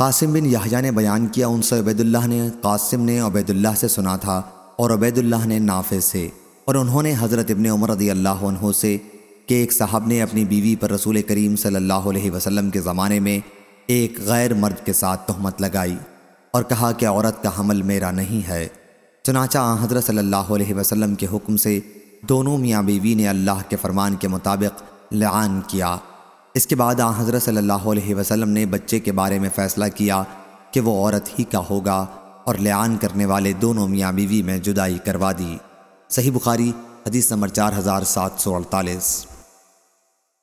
قاسم بن یحییٰ نے بیان کیا، ان سے عبید اللہ نے، قاسم نے عبید اللہ سے سنا تھا اور عبید اللہ نے نافع سے۔ اور انہوں نے حضرت ابن عمر رضی اللہ عنہ سے کہ ایک صاحب نے اپنی بیوی پر رسول کریم صلی اللہ علیہ وسلم کے زمانے میں ایک غیر مرد کے ساتھ تہمت لگائی اور کہا کہ عورت کا حمل میرا نہیں ہے۔ چنانچہ حضرت صلی اللہ علیہ وسلم کے حکم سے دونوں میاں بیوی نے اللہ کے فرمان کے مطابق لعان کیا۔ اس کے بعد آ، حضرت صلی اللہ علیہ وسلم نے بچے کے بارے میں فیصلہ کیا کہ وہ عورت ہی کا ہوگا اور لیان کرنے والے دونوں میاں بیوی میں جدائی کروا دی۔ صحیح بخاری، حدیث نمبر چار ہزار سات سو اڑتالیس۔